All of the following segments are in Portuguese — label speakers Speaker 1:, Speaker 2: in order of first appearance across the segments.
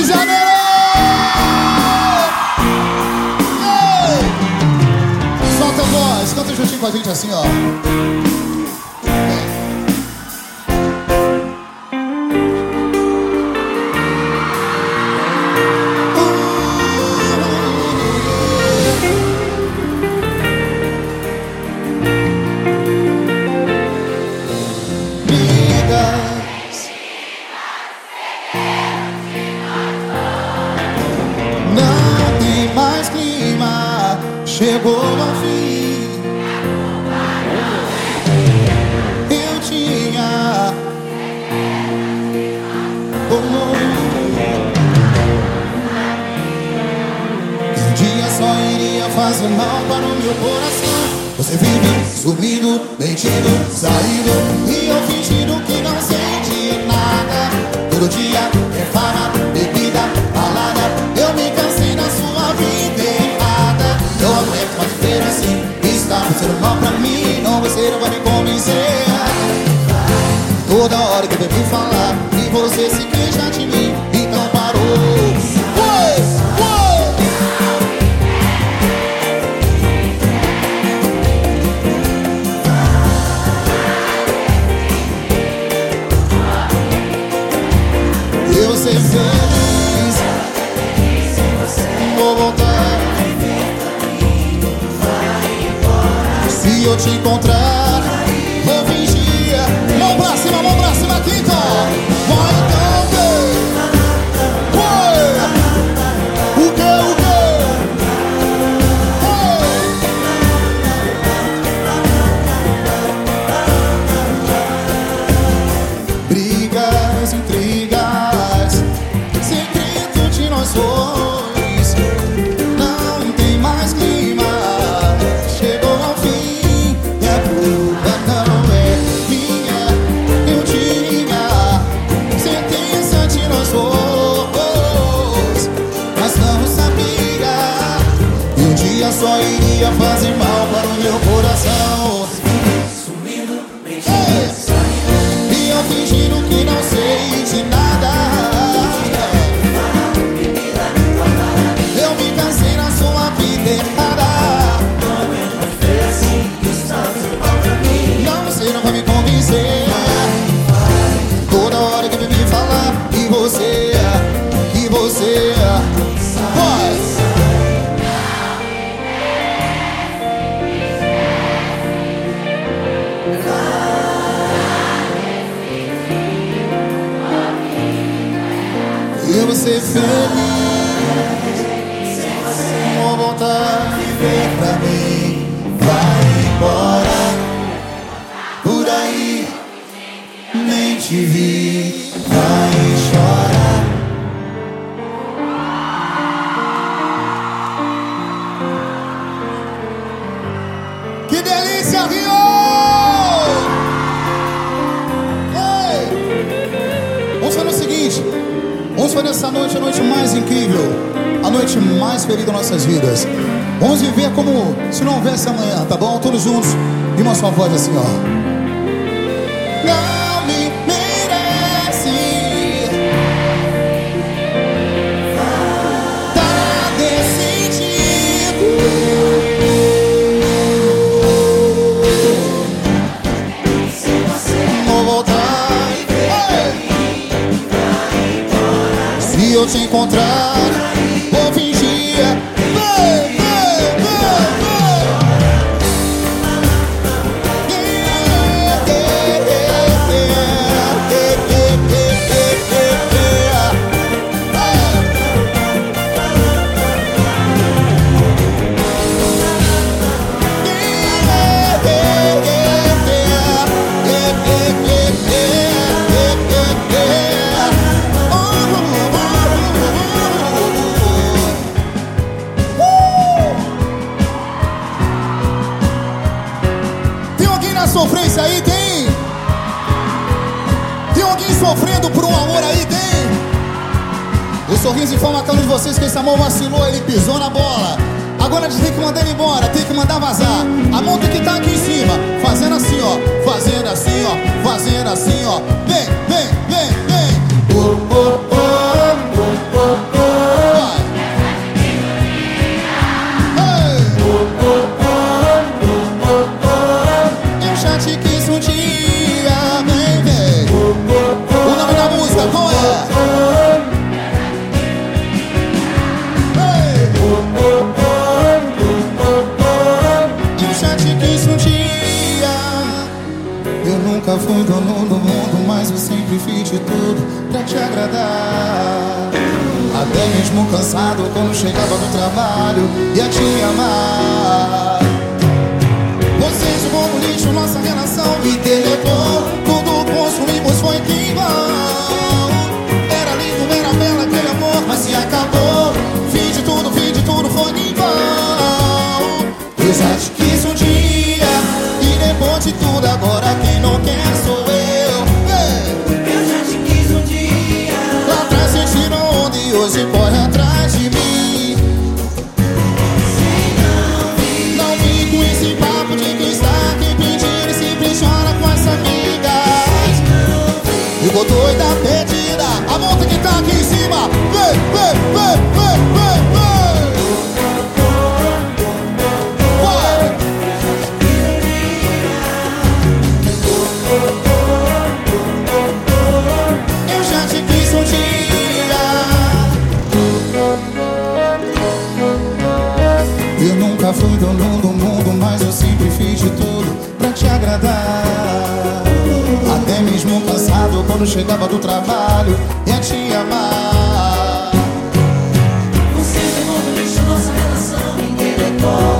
Speaker 1: de Janeiro! Ei! Solta a voz, canta juntinho com a gente assim, ó. Vive sumindo, mentindo, saindo e eu fingindo que não senti nada. Todo dia é farra, bebida, balada. Eu me cansei da sua vida errada. Não aguento mais viver assim. Está fazendo mal pra mim, não você não vai me convencer. Toda hora que eu venho falar e você se queixa de mim, então parou. Feliz. A viver pra mim. Vai embora. Por aí. Nem te vi. Vai chorar Vamos fazer essa noite a noite mais incrível, a noite mais feliz das nossas vidas. Vamos viver como se não houvesse amanhã, tá bom? Todos juntos, e uma só voz assim, ó. Não te encontrar, sofrendo por um amor aí? Tem? O sorriso informa a cada de vocês que esse amor vacilou, ele pisou na bola. Agora a gente tem que mandar ele embora, tem que mandar vazar. A mão tem que estar aqui em cima, fazendo assim, ó. Fazendo assim, ó. Fazendo assim, ó. Vem, e a te amar. Vocês, o no lixo, nossa relação e telefone. quando chegava do trabalho ia te amar.
Speaker 2: Você é o mundo deixou nossa relação
Speaker 1: intelectual.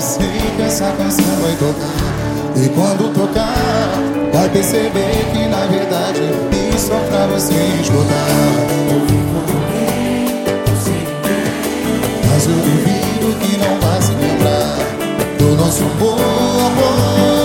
Speaker 1: Sei que essa canção vai tocar. E quando tocar Vai perceber que na verdade Isso é pra você escutar. Eu eu sei bem Mas eu duvido que não vá se lembrar Do nosso amor.